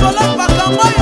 mission. Mbolo